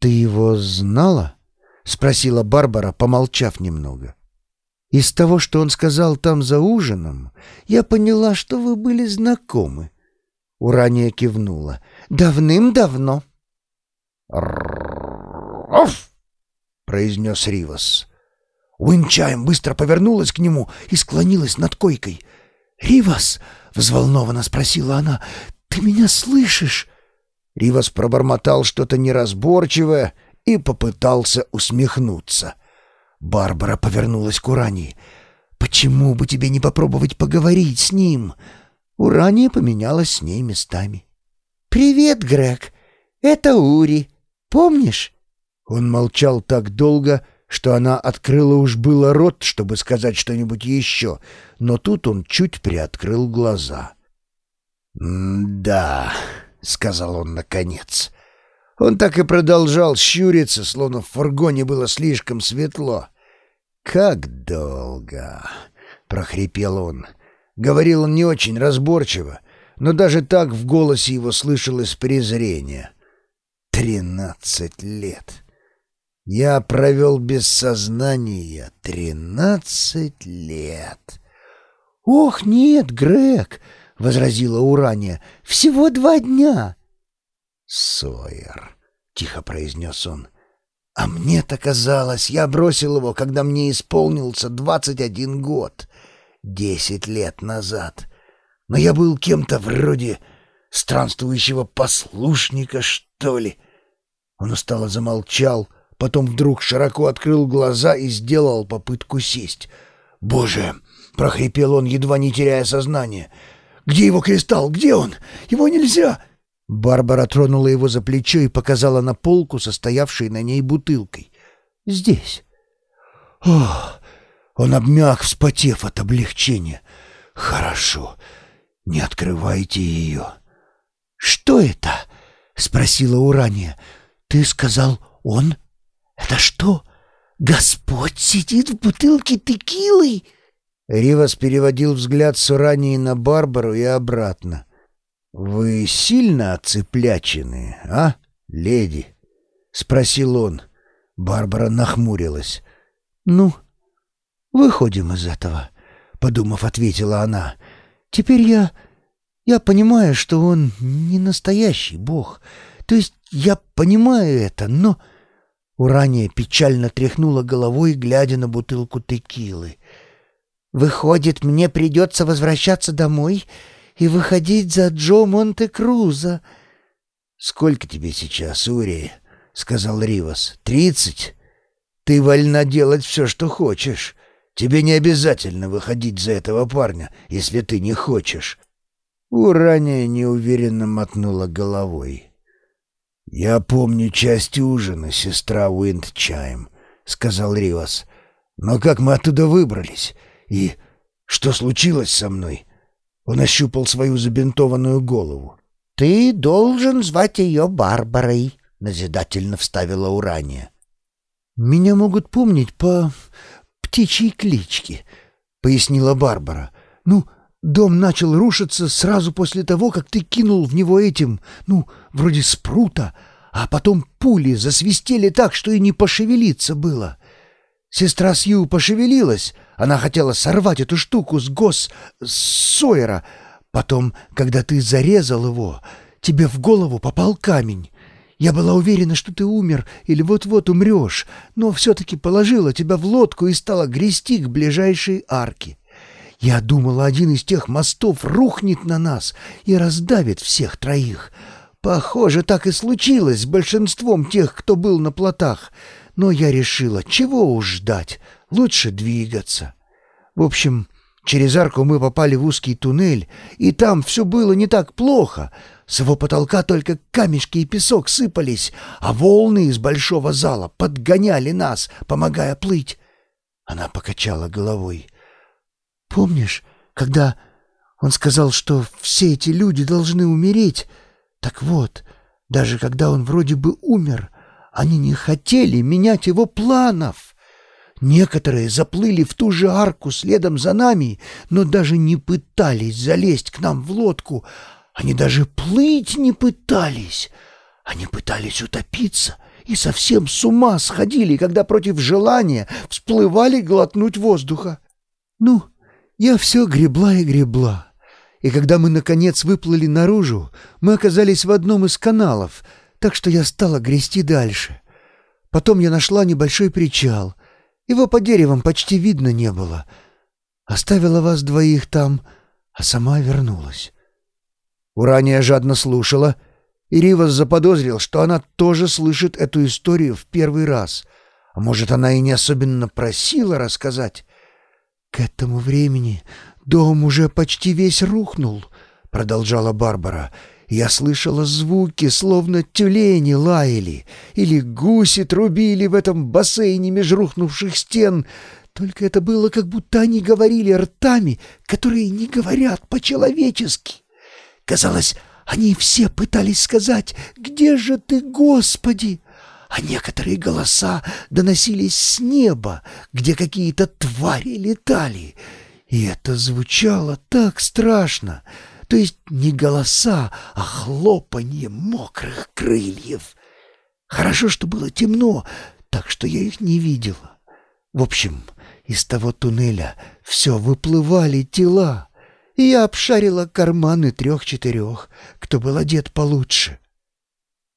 «Ты его знала?» — спросила Барбара, помолчав немного. «Из того, что он сказал там за ужином, я поняла, что вы были знакомы». Урания кивнула. «Давным-давно». «Оф!» — произнес Ривас. Уинчаем быстро повернулась к нему и склонилась над койкой. «Ривас!» — взволнованно спросила она. «Ты меня слышишь?» Ривас пробормотал что-то неразборчивое и попытался усмехнуться. Барбара повернулась к Урании. «Почему бы тебе не попробовать поговорить с ним?» Урания поменялась с ней местами. «Привет, Грег. Это Ури. Помнишь?» Он молчал так долго, что она открыла уж было рот, чтобы сказать что-нибудь еще, но тут он чуть приоткрыл глаза. «Да», — сказал он наконец. Он так и продолжал щуриться, словно в фургоне было слишком светло. «Как долго!» — прохрипел он. Говорил он не очень разборчиво, но даже так в голосе его слышалось презрение. «Тринадцать лет!» Я провел без сознания тринадцать лет. «Ох, нет, Грег!» — возразила Урания. «Всего два дня!» «Сойер!» — тихо произнес он. «А мне-то казалось, я бросил его, когда мне исполнился двадцать один год, десять лет назад. Но я был кем-то вроде странствующего послушника, что ли». Он устало замолчал, — потом вдруг широко открыл глаза и сделал попытку сесть. «Боже!» — прохрипел он, едва не теряя сознание. «Где его кристалл? Где он? Его нельзя!» Барбара тронула его за плечо и показала на полку, состоявшей на ней бутылкой. «Здесь». «Ох!» Он обмяк, вспотев от облегчения. «Хорошо. Не открывайте ее». «Что это?» — спросила Урания. «Ты сказал, он?» «Это что, Господь сидит в бутылке текилы?» Ривас переводил взгляд с Урании на Барбару и обратно. «Вы сильно оцеплячены, а, леди?» — спросил он. Барбара нахмурилась. «Ну, выходим из этого», — подумав, ответила она. «Теперь я... я понимаю, что он не настоящий бог. То есть я понимаю это, но...» Урания печально тряхнула головой, глядя на бутылку текилы. «Выходит, мне придется возвращаться домой и выходить за Джо Монте-Крузо». «Сколько тебе сейчас, Урия?» — сказал Ривас. «Тридцать? Ты вольна делать все, что хочешь. Тебе не обязательно выходить за этого парня, если ты не хочешь». Урания неуверенно мотнула головой. «Я помню часть ужина, сестра Уиндчайм», — сказал Ривас. «Но как мы оттуда выбрались? И что случилось со мной?» Он ощупал свою забинтованную голову. «Ты должен звать ее Барбарой», — назидательно вставила Урания. «Меня могут помнить по птичьей кличке», — пояснила Барбара. «Ну, Дом начал рушиться сразу после того, как ты кинул в него этим, ну, вроде спрута, а потом пули засвистели так, что и не пошевелиться было. Сестра Сью пошевелилась, она хотела сорвать эту штуку с гос... с Сойера. Потом, когда ты зарезал его, тебе в голову попал камень. Я была уверена, что ты умер или вот-вот умрешь, но все-таки положила тебя в лодку и стала грести к ближайшей арке. Я думала, один из тех мостов рухнет на нас и раздавит всех троих. Похоже, так и случилось с большинством тех, кто был на плотах. Но я решила, чего уж ждать, лучше двигаться. В общем, через арку мы попали в узкий туннель, и там все было не так плохо. С его потолка только камешки и песок сыпались, а волны из большого зала подгоняли нас, помогая плыть. Она покачала головой. — Помнишь, когда он сказал, что все эти люди должны умереть? Так вот, даже когда он вроде бы умер, они не хотели менять его планов. Некоторые заплыли в ту же арку следом за нами, но даже не пытались залезть к нам в лодку. Они даже плыть не пытались. Они пытались утопиться и совсем с ума сходили, когда против желания всплывали глотнуть воздуха. Ну, я все гребла и гребла. И когда мы, наконец, выплыли наружу, мы оказались в одном из каналов, так что я стала грести дальше. Потом я нашла небольшой причал. Его по деревам почти видно не было. Оставила вас двоих там, а сама вернулась. Урания жадно слушала, и Ривас заподозрил, что она тоже слышит эту историю в первый раз. А может, она и не особенно просила рассказать. «К этому времени дом уже почти весь рухнул», — продолжала Барбара. «Я слышала звуки, словно тюлени лаяли, или гуси трубили в этом бассейне меж рухнувших стен. Только это было, как будто они говорили ртами, которые не говорят по-человечески. Казалось, они все пытались сказать «Где же ты, Господи?» а некоторые голоса доносились с неба, где какие-то твари летали. И это звучало так страшно. То есть не голоса, а хлопанье мокрых крыльев. Хорошо, что было темно, так что я их не видела. В общем, из того туннеля все выплывали тела, и я обшарила карманы трех-четырех, кто был одет получше.